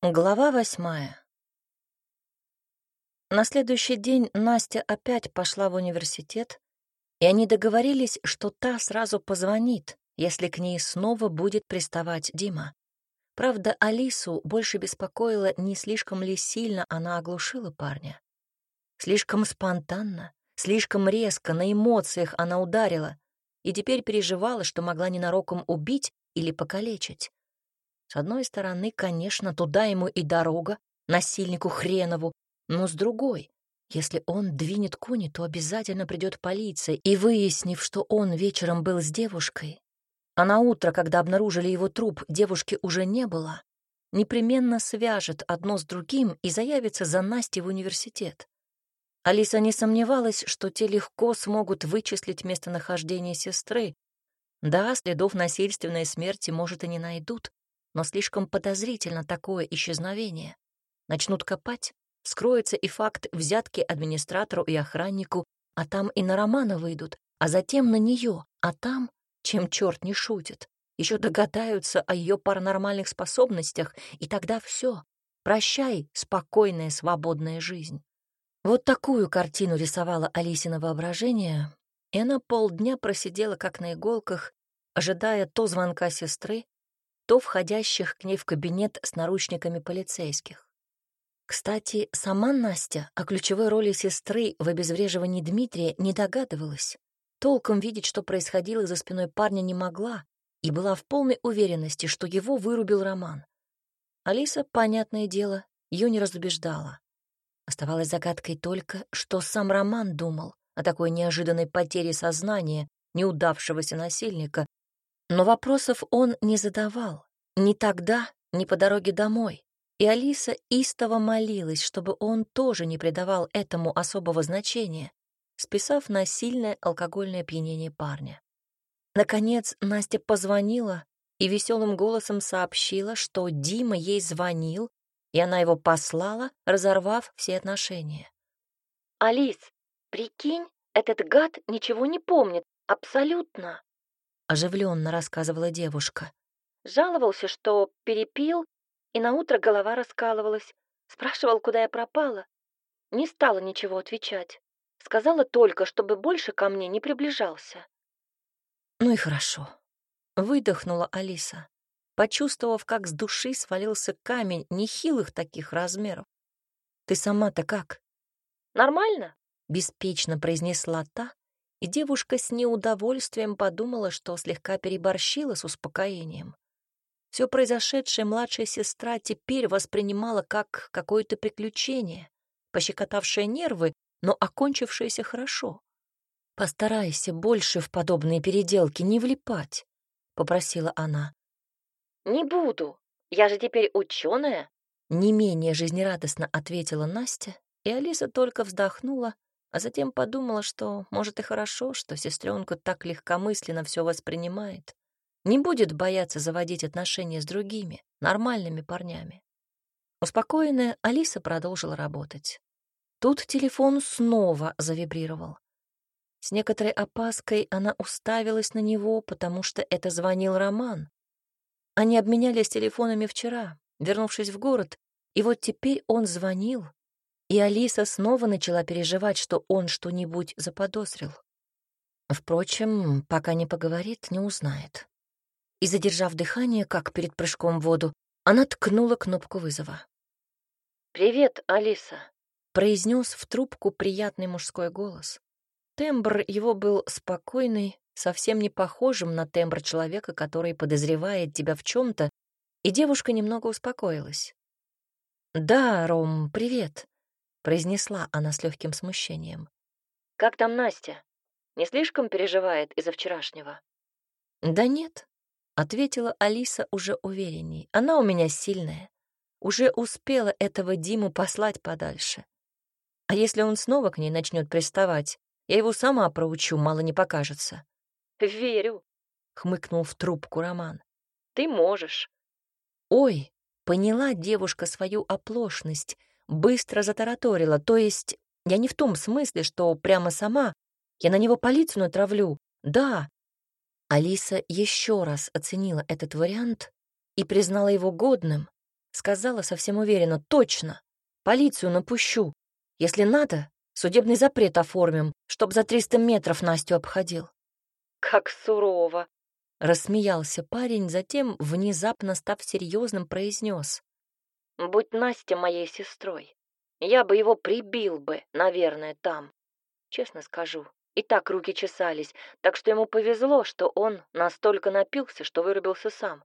Глава восьмая. На следующий день Настя опять пошла в университет, и они договорились, что та сразу позвонит, если к ней снова будет приставать Дима. Правда, Алису больше беспокоило, не слишком ли сильно она оглушила парня. Слишком спонтанно, слишком резко, на эмоциях она ударила, и теперь переживала, что могла ненароком убить или покалечить. С одной стороны, конечно, туда ему и дорога, насильнику хренову, но с другой, если он двинет куни, то обязательно придет полиция, и, выяснив, что он вечером был с девушкой, а на утро, когда обнаружили его труп, девушки уже не было, непременно свяжет одно с другим и заявится за Настей в университет. Алиса не сомневалась, что те легко смогут вычислить местонахождение сестры. Да, следов насильственной смерти, может, и не найдут, но слишком подозрительно такое исчезновение. Начнут копать, скроется и факт взятки администратору и охраннику, а там и на Романа выйдут, а затем на нее, а там, чем черт не шутит, еще догадаются о ее паранормальных способностях, и тогда все. Прощай, спокойная, свободная жизнь. Вот такую картину рисовала Алисина воображение, и она полдня просидела как на иголках, ожидая то звонка сестры, то входящих к ней в кабинет с наручниками полицейских. Кстати, сама Настя о ключевой роли сестры в обезвреживании Дмитрия не догадывалась. Толком видеть, что происходило за спиной парня, не могла и была в полной уверенности, что его вырубил Роман. Алиса, понятное дело, ее не разубеждала. Оставалось загадкой только, что сам Роман думал о такой неожиданной потере сознания неудавшегося насильника, но вопросов он не задавал. Ни тогда, ни по дороге домой. И Алиса истово молилась, чтобы он тоже не придавал этому особого значения, списав на сильное алкогольное опьянение парня. Наконец Настя позвонила и веселым голосом сообщила, что Дима ей звонил, и она его послала, разорвав все отношения. «Алис, прикинь, этот гад ничего не помнит, абсолютно оживленно рассказывала девушка. Жаловался, что перепил, и на утро голова раскалывалась. Спрашивал, куда я пропала. Не стала ничего отвечать. Сказала только, чтобы больше ко мне не приближался. Ну и хорошо. Выдохнула Алиса, почувствовав, как с души свалился камень нехилых таких размеров. Ты сама-то как? Нормально, беспечно произнесла та, и девушка с неудовольствием подумала, что слегка переборщила с успокоением. Все произошедшее младшая сестра теперь воспринимала как какое-то приключение, пощекотавшее нервы, но окончившееся хорошо. «Постарайся больше в подобные переделки не влипать», — попросила она. «Не буду. Я же теперь ученая», — не менее жизнерадостно ответила Настя, и Алиса только вздохнула, а затем подумала, что, может, и хорошо, что сестренка так легкомысленно все воспринимает. Не будет бояться заводить отношения с другими, нормальными парнями. Успокоенная, Алиса продолжила работать. Тут телефон снова завибрировал. С некоторой опаской она уставилась на него, потому что это звонил Роман. Они обменялись телефонами вчера, вернувшись в город, и вот теперь он звонил, и Алиса снова начала переживать, что он что-нибудь заподозрил. Впрочем, пока не поговорит, не узнает. И, задержав дыхание, как перед прыжком в воду, она ткнула кнопку вызова. «Привет, Алиса», — произнес в трубку приятный мужской голос. Тембр его был спокойный, совсем не похожим на тембр человека, который подозревает тебя в чем то и девушка немного успокоилась. «Да, Ром, привет», произнесла она с легким смущением. «Как там Настя? Не слишком переживает из-за вчерашнего?» «Да нет», — ответила Алиса уже уверенней. «Она у меня сильная. Уже успела этого Диму послать подальше. А если он снова к ней начнет приставать, я его сама проучу, мало не покажется». «Верю», — хмыкнул в трубку Роман. «Ты можешь». «Ой», — поняла девушка свою оплошность, быстро затараторила, то есть я не в том смысле, что прямо сама. Я на него полицию натравлю. Да. Алиса еще раз оценила этот вариант и признала его годным. Сказала совсем уверенно. Точно. Полицию напущу. Если надо, судебный запрет оформим, чтоб за 300 метров Настю обходил. Как сурово. Рассмеялся парень, затем, внезапно став серьезным, произнес. Будь Настя моей сестрой, я бы его прибил бы, наверное, там. Честно скажу, и так руки чесались, так что ему повезло, что он настолько напился, что вырубился сам.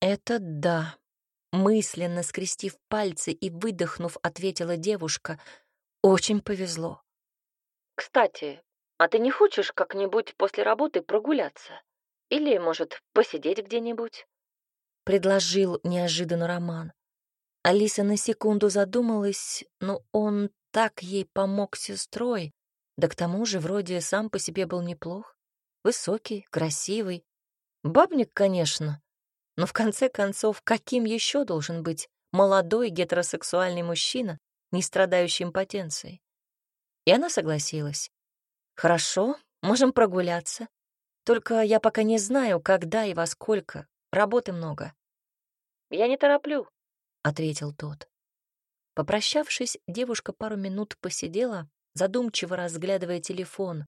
«Это да», — мысленно скрестив пальцы и выдохнув, ответила девушка. «Очень повезло». «Кстати, а ты не хочешь как-нибудь после работы прогуляться? Или, может, посидеть где-нибудь?» — предложил неожиданно Роман. Алиса на секунду задумалась, но он так ей помог сестрой, да к тому же вроде сам по себе был неплох. Высокий, красивый. Бабник, конечно, но в конце концов, каким еще должен быть молодой гетеросексуальный мужчина, не страдающий импотенцией? И она согласилась. «Хорошо, можем прогуляться. Только я пока не знаю, когда и во сколько. Работы много». «Я не тороплю», — ответил тот. Попрощавшись, девушка пару минут посидела, задумчиво разглядывая телефон.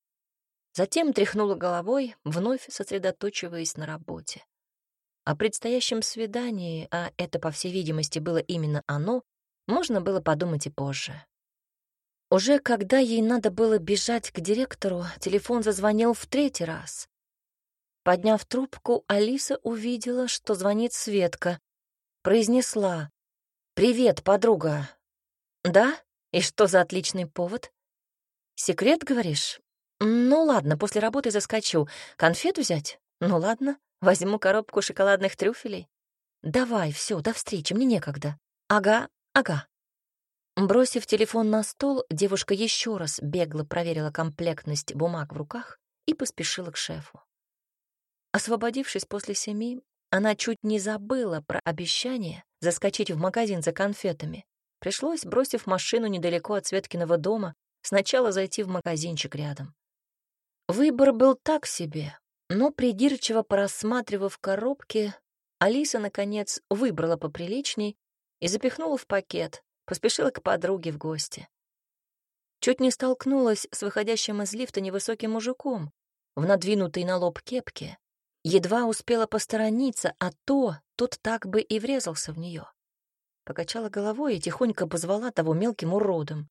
Затем тряхнула головой, вновь сосредоточиваясь на работе. О предстоящем свидании, а это, по всей видимости, было именно оно, можно было подумать и позже. Уже когда ей надо было бежать к директору, телефон зазвонил в третий раз. Подняв трубку, Алиса увидела, что звонит Светка. Произнесла «Привет, подруга». «Да? И что за отличный повод?» «Секрет, говоришь? Ну ладно, после работы заскочу. Конфет взять? Ну ладно, возьму коробку шоколадных трюфелей. Давай, все, до встречи, мне некогда. Ага, ага». Бросив телефон на стол, девушка еще раз бегло проверила комплектность бумаг в руках и поспешила к шефу. Освободившись после семи, она чуть не забыла про обещание заскочить в магазин за конфетами. Пришлось, бросив машину недалеко от Светкиного дома, сначала зайти в магазинчик рядом. Выбор был так себе, но придирчиво порассматривав коробки, Алиса, наконец, выбрала поприличней и запихнула в пакет, поспешила к подруге в гости. Чуть не столкнулась с выходящим из лифта невысоким мужиком в надвинутой на лоб кепке. Едва успела посторониться, а то тот так бы и врезался в нее. Покачала головой и тихонько позвала того мелким уродом.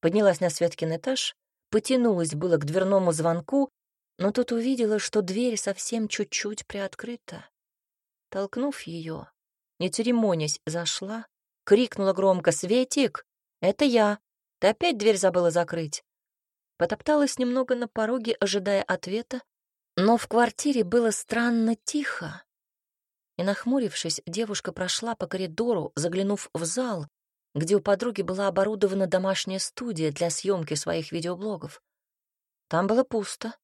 Поднялась на Светкин этаж, потянулась было к дверному звонку, но тут увидела, что дверь совсем чуть-чуть приоткрыта. Толкнув ее, не церемонясь, зашла, крикнула громко «Светик, это я! Ты опять дверь забыла закрыть?» Потопталась немного на пороге, ожидая ответа, но в квартире было странно тихо. И, нахмурившись, девушка прошла по коридору, заглянув в зал, где у подруги была оборудована домашняя студия для съемки своих видеоблогов. Там было пусто.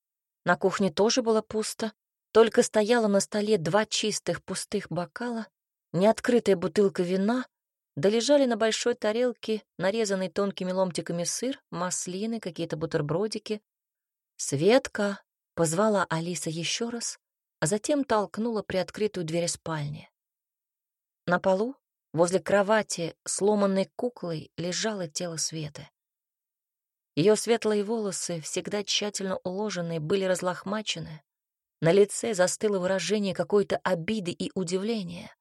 На кухне тоже было пусто. Только стояло на столе два чистых пустых бокала, неоткрытая бутылка вина, да лежали на большой тарелке нарезанный тонкими ломтиками сыр, маслины, какие-то бутербродики. «Светка!» — позвала Алиса еще раз, а затем толкнула приоткрытую дверь спальни. На полу Возле кровати сломанной куклой лежало тело Светы. Ее светлые волосы, всегда тщательно уложенные, были разлохмачены. На лице застыло выражение какой-то обиды и удивления.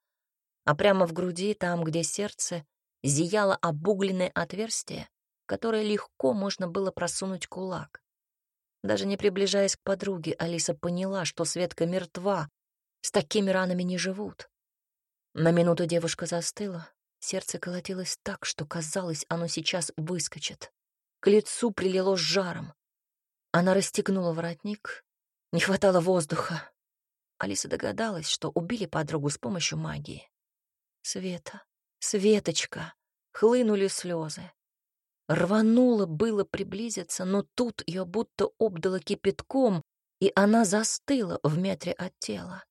А прямо в груди, там, где сердце, зияло обугленное отверстие, которое легко можно было просунуть кулак. Даже не приближаясь к подруге, Алиса поняла, что Светка мертва. С такими ранами не живут. На минуту девушка застыла. Сердце колотилось так, что казалось, оно сейчас выскочит. К лицу прилило жаром. Она расстегнула воротник. Не хватало воздуха. Алиса догадалась, что убили подругу с помощью магии. Света, Светочка, хлынули слезы. Рвануло было приблизиться, но тут ее будто обдало кипятком, и она застыла в метре от тела.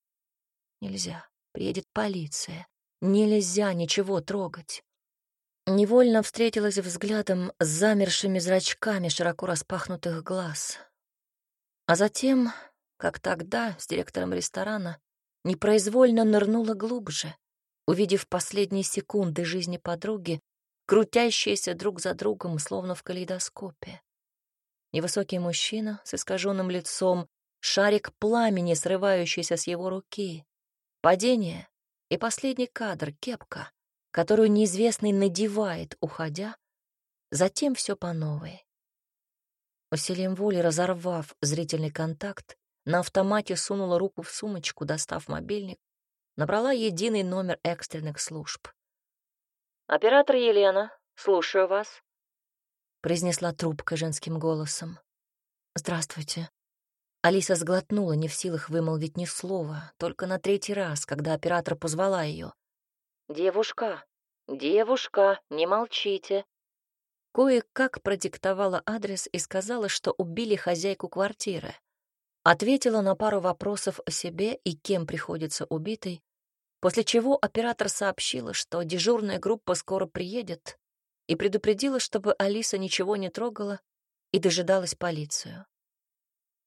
Нельзя. Приедет полиция. Нельзя ничего трогать. Невольно встретилась взглядом с замершими зрачками широко распахнутых глаз. А затем, как тогда с директором ресторана, непроизвольно нырнула глубже, увидев последние секунды жизни подруги, крутящиеся друг за другом, словно в калейдоскопе. Невысокий мужчина с искаженным лицом, шарик пламени, срывающийся с его руки, падение и последний кадр — кепка, которую неизвестный надевает, уходя, затем все по новой. Усилием воли разорвав зрительный контакт, на автомате сунула руку в сумочку, достав мобильник, набрала единый номер экстренных служб. «Оператор Елена, слушаю вас», — произнесла трубка женским голосом. «Здравствуйте». Алиса сглотнула, не в силах вымолвить ни слова, только на третий раз, когда оператор позвала ее. «Девушка, девушка, не молчите». Кое-как продиктовала адрес и сказала, что убили хозяйку квартиры. Ответила на пару вопросов о себе и кем приходится убитой, после чего оператор сообщила, что дежурная группа скоро приедет, и предупредила, чтобы Алиса ничего не трогала и дожидалась полицию.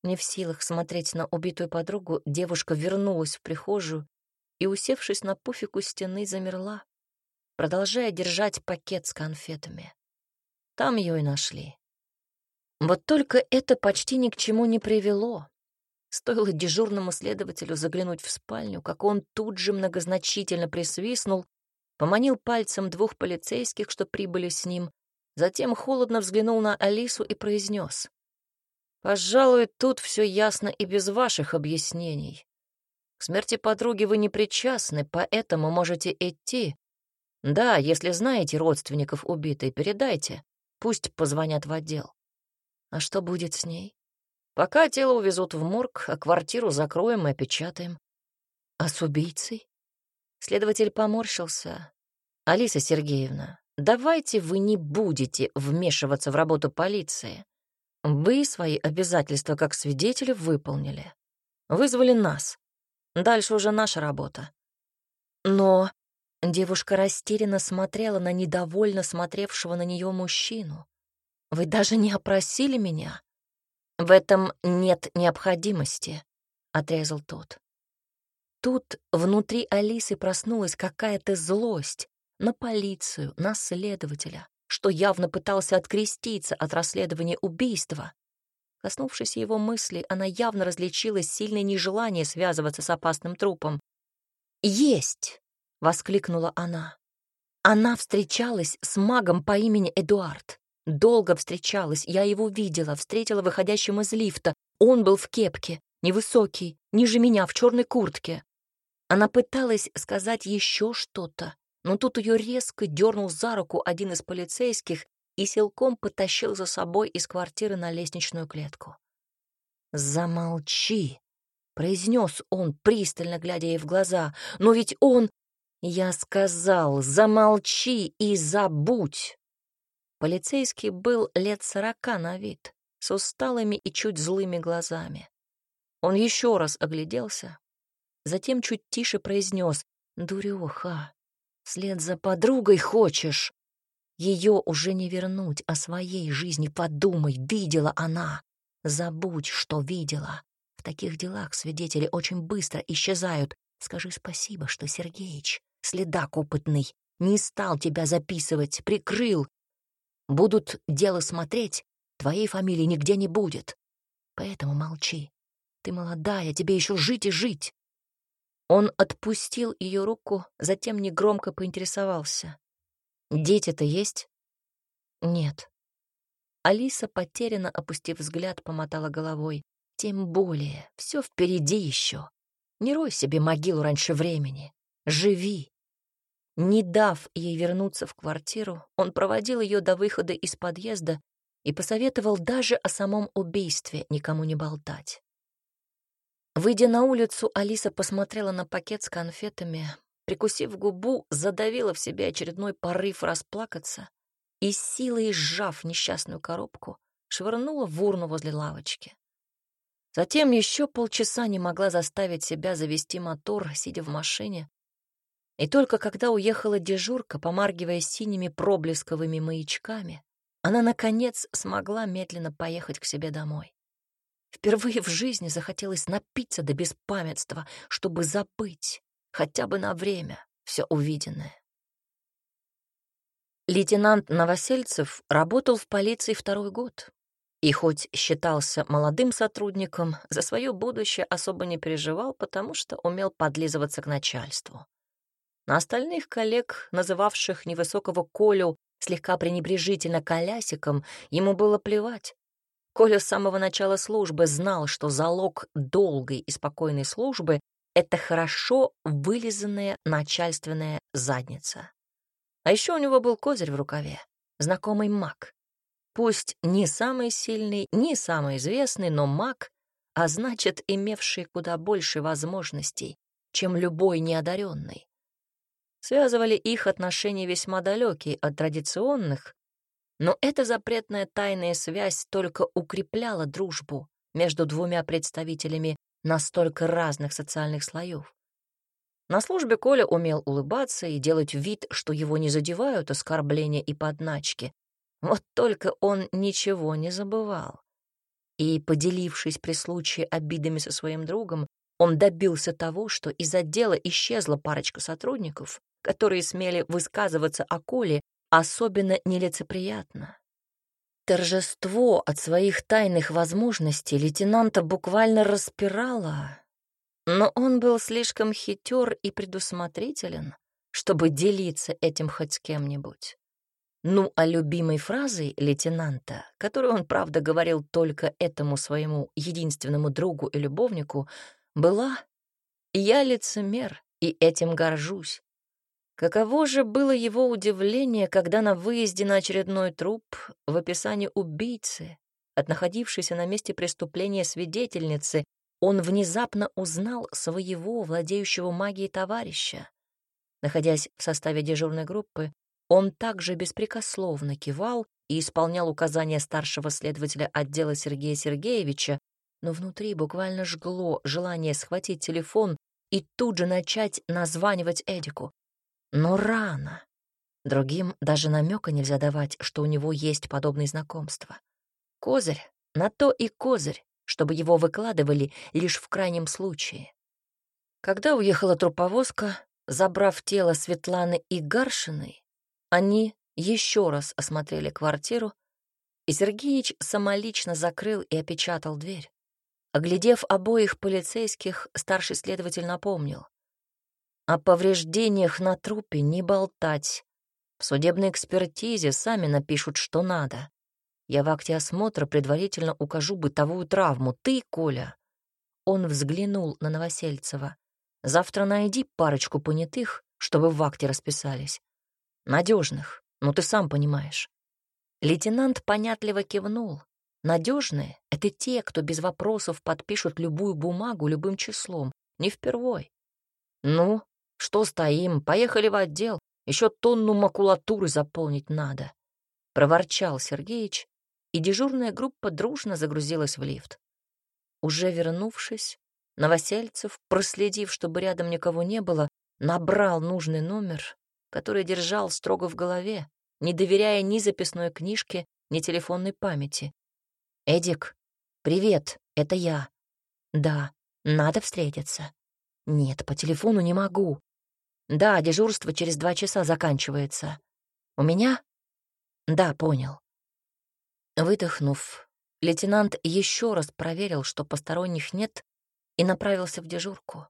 Не в силах смотреть на убитую подругу, девушка вернулась в прихожую и, усевшись на пуфик у стены, замерла, продолжая держать пакет с конфетами. Там ее и нашли. Вот только это почти ни к чему не привело. Стоило дежурному следователю заглянуть в спальню, как он тут же многозначительно присвистнул, поманил пальцем двух полицейских, что прибыли с ним, затем холодно взглянул на Алису и произнес. «Пожалуй, тут все ясно и без ваших объяснений. К смерти подруги вы не причастны, поэтому можете идти. Да, если знаете родственников убитой, передайте. Пусть позвонят в отдел. А что будет с ней? Пока тело увезут в морг, а квартиру закроем и опечатаем. А с убийцей? Следователь поморщился. Алиса Сергеевна, давайте вы не будете вмешиваться в работу полиции. Вы свои обязательства как свидетеля выполнили. Вызвали нас. Дальше уже наша работа. Но девушка растерянно смотрела на недовольно смотревшего на нее мужчину. Вы даже не опросили меня. «В этом нет необходимости», — отрезал тот. Тут внутри Алисы проснулась какая-то злость на полицию, на следователя, что явно пытался откреститься от расследования убийства. Коснувшись его мысли, она явно различила сильное нежелание связываться с опасным трупом. «Есть!» — воскликнула она. Она встречалась с магом по имени Эдуард. Долго встречалась, я его видела, встретила выходящим из лифта. Он был в кепке, невысокий, ниже меня, в черной куртке. Она пыталась сказать еще что-то, но тут ее резко дернул за руку один из полицейских и силком потащил за собой из квартиры на лестничную клетку. «Замолчи!» — произнес он, пристально глядя ей в глаза. «Но ведь он...» «Я сказал, замолчи и забудь!» Полицейский был лет сорока на вид, с усталыми и чуть злыми глазами. Он еще раз огляделся, затем чуть тише произнес «Дурёха, вслед за подругой хочешь?» Ее уже не вернуть, о своей жизни подумай, видела она. Забудь, что видела. В таких делах свидетели очень быстро исчезают. Скажи спасибо, что Сергеич, следак опытный, не стал тебя записывать, прикрыл, Будут дело смотреть, твоей фамилии нигде не будет. Поэтому молчи. Ты молодая, тебе еще жить и жить. Он отпустил ее руку, затем негромко поинтересовался. «Дети-то есть?» «Нет». Алиса, потерянно опустив взгляд, помотала головой. «Тем более, все впереди еще. Не рой себе могилу раньше времени. Живи. Не дав ей вернуться в квартиру, он проводил ее до выхода из подъезда и посоветовал даже о самом убийстве никому не болтать. Выйдя на улицу, Алиса посмотрела на пакет с конфетами, прикусив губу, задавила в себе очередной порыв расплакаться и силой сжав несчастную коробку, швырнула в урну возле лавочки. Затем еще полчаса не могла заставить себя завести мотор, сидя в машине, и только когда уехала дежурка, помаргивая синими проблесковыми маячками, она, наконец, смогла медленно поехать к себе домой. Впервые в жизни захотелось напиться до беспамятства, чтобы забыть, хотя бы на время, все увиденное. Лейтенант Новосельцев работал в полиции второй год. И хоть считался молодым сотрудником, за свое будущее особо не переживал, потому что умел подлизываться к начальству. На остальных коллег, называвших невысокого Колю слегка пренебрежительно колясиком, ему было плевать. Коля с самого начала службы знал, что залог долгой и спокойной службы — это хорошо вылизанная начальственная задница. А еще у него был козырь в рукаве, знакомый маг. Пусть не самый сильный, не самый известный, но маг, а значит, имевший куда больше возможностей, чем любой неодаренный. Связывали их отношения весьма далекие от традиционных, но эта запретная тайная связь только укрепляла дружбу между двумя представителями настолько разных социальных слоев. На службе Коля умел улыбаться и делать вид, что его не задевают оскорбления и подначки. Вот только он ничего не забывал. И, поделившись при случае обидами со своим другом, он добился того, что из отдела исчезла парочка сотрудников, которые смели высказываться о Коле особенно нелицеприятно. Торжество от своих тайных возможностей лейтенанта буквально распирало, но он был слишком хитер и предусмотрителен, чтобы делиться этим хоть с кем-нибудь. Ну, а любимой фразой лейтенанта, которую он, правда, говорил только этому своему единственному другу и любовнику, была «Я лицемер, и этим горжусь». Каково же было его удивление, когда на выезде на очередной труп в описании убийцы, от находившейся на месте преступления свидетельницы, он внезапно узнал своего владеющего магией товарища. Находясь в составе дежурной группы, он также беспрекословно кивал и исполнял указания старшего следователя отдела Сергея Сергеевича, но внутри буквально жгло желание схватить телефон и тут же начать названивать Эдику. Но рано. Другим даже намека нельзя давать, что у него есть подобные знакомства. Козырь, на то и козырь, чтобы его выкладывали лишь в крайнем случае. Когда уехала труповозка, забрав тело Светланы и Гаршиной, они еще раз осмотрели квартиру, и Сергеич самолично закрыл и опечатал дверь. Оглядев обоих полицейских, старший следователь напомнил. О повреждениях на трупе не болтать. В судебной экспертизе сами напишут, что надо. Я в акте осмотра предварительно укажу бытовую травму. Ты, Коля. Он взглянул на Новосельцева. Завтра найди парочку понятых, чтобы в акте расписались. Надежных, ну ты сам понимаешь. Лейтенант понятливо кивнул. Надежные — это те, кто без вопросов подпишут любую бумагу любым числом, не впервой. Ну, что стоим, поехали в отдел, еще тонну макулатуры заполнить надо. Проворчал Сергеич и дежурная группа дружно загрузилась в лифт. Уже вернувшись, Новосельцев, проследив, чтобы рядом никого не было, набрал нужный номер, который держал строго в голове, не доверяя ни записной книжке, ни телефонной памяти. «Эдик, привет, это я. Да, надо встретиться. Нет, по телефону не могу. Да, дежурство через два часа заканчивается. У меня? Да, понял. Выдохнув, лейтенант еще раз проверил, что посторонних нет, и направился в дежурку.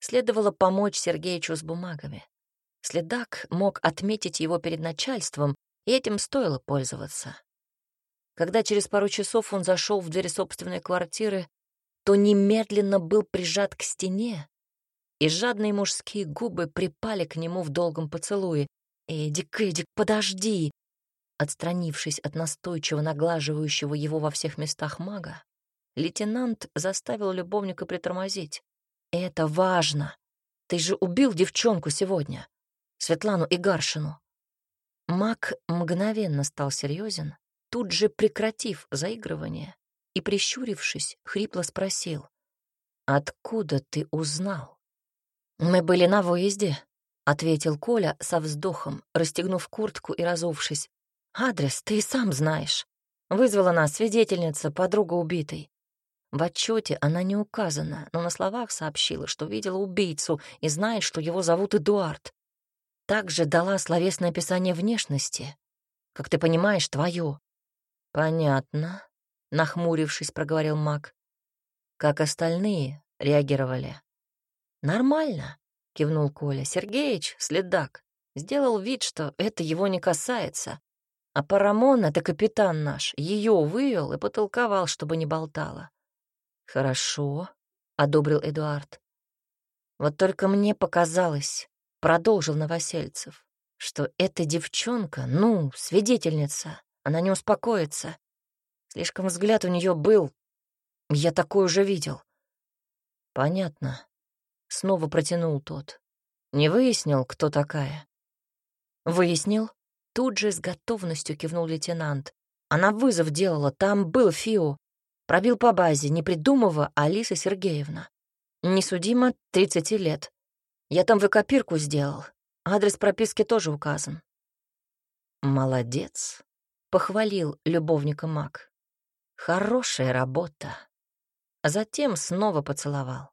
Следовало помочь Сергеичу с бумагами. Следак мог отметить его перед начальством, и этим стоило пользоваться. Когда через пару часов он зашел в дверь собственной квартиры, то немедленно был прижат к стене, и жадные мужские губы припали к нему в долгом поцелуе. «Эдик, Эдик, подожди!» Отстранившись от настойчиво наглаживающего его во всех местах мага, лейтенант заставил любовника притормозить. «Это важно. Ты же убил девчонку сегодня, Светлану Игаршину». Маг мгновенно стал серьезен, тут же прекратив заигрывание и, прищурившись, хрипло спросил. «Откуда ты узнал?» «Мы были на выезде», — ответил Коля со вздохом, расстегнув куртку и разувшись. Адрес ты и сам знаешь. Вызвала нас свидетельница, подруга убитой. В отчете она не указана, но на словах сообщила, что видела убийцу и знает, что его зовут Эдуард. также дала словесное описание внешности. Как ты понимаешь, твое. Понятно, нахмурившись, проговорил маг. Как остальные реагировали? Нормально, кивнул Коля. Сергеич, следак, сделал вид, что это его не касается. А Парамон, это капитан наш, ее вывел и потолковал, чтобы не болтала. Хорошо, одобрил Эдуард. Вот только мне показалось, продолжил Новосельцев, что эта девчонка, ну, свидетельница, она не успокоится. Слишком взгляд у нее был. Я такой уже видел. Понятно. Снова протянул тот. Не выяснил, кто такая? Выяснил. Тут же с готовностью кивнул лейтенант. Она вызов делала, там был Фио. Пробил по базе, не придумывая Алиса Сергеевна. Несудимо 30 лет. Я там выкопирку сделал. Адрес прописки тоже указан. Молодец, похвалил любовника Мак. Хорошая работа. Затем снова поцеловал.